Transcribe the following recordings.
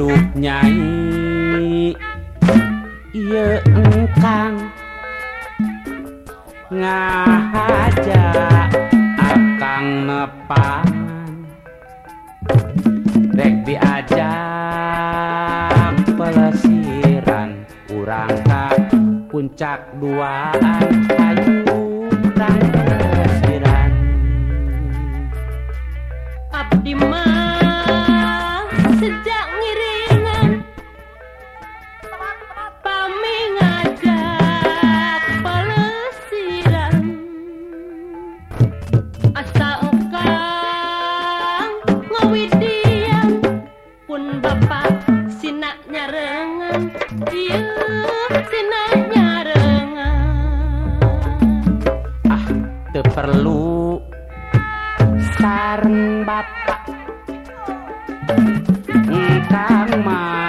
Aduk nyanyi Iye engkang Ngajak Akang nepan Rek diajak Pelesiran Urang puncak duaan perlu sareng bapak. Engkang mah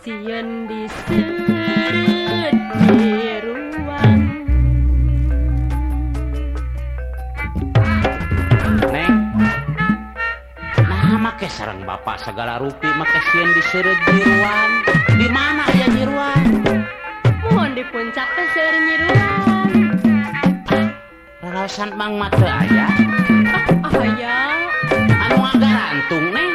Sieun di ruang. Neng Nah make sarang bapak segala rupi make sieun diseureut jiruan di mana aya jiruan Mohon di puncak teh seueur nyiruan raraosan mang mate aya Ah aya anu ngagarantung neng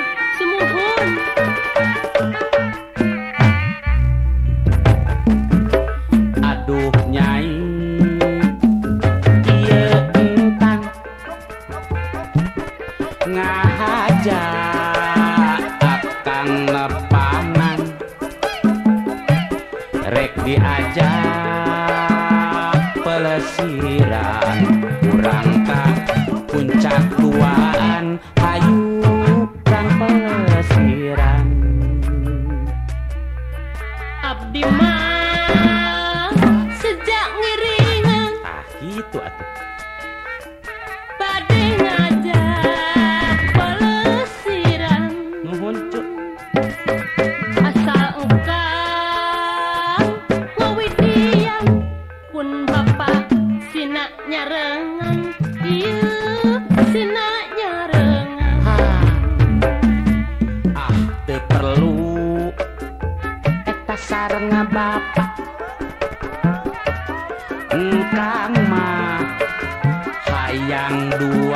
ngahaja akang nepanan rek diajak pelesiran kurang puncak tuaan. Hayu kang pelesiran. Abdi mah sejak ngiringan. Ah gitu atuh sareng bapak engkang mah hayang duaan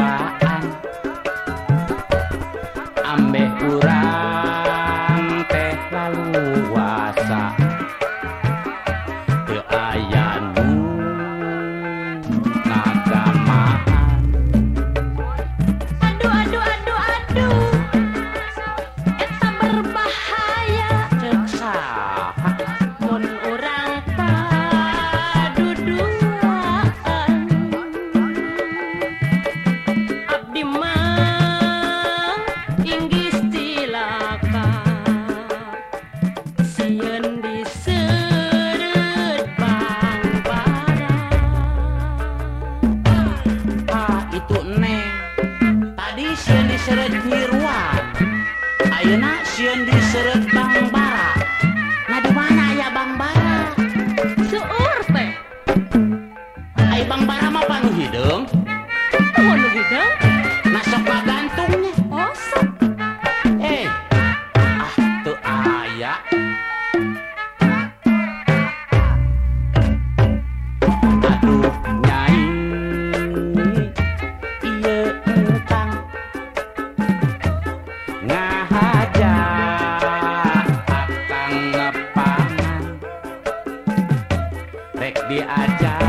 diacak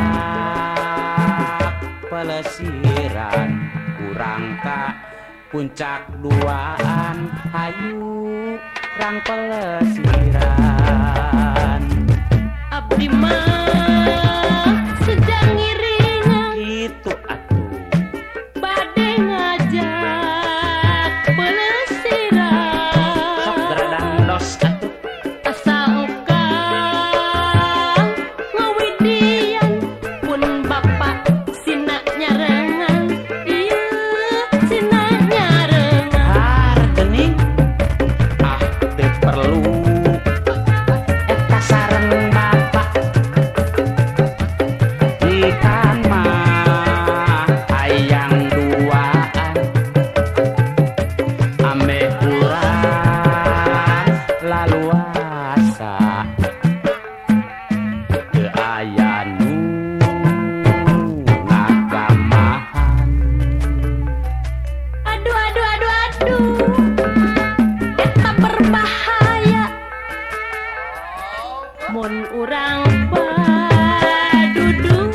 pelesiran kurangka puncak duaan Hayu rang pelesiran. Abdi mah naon urang badudu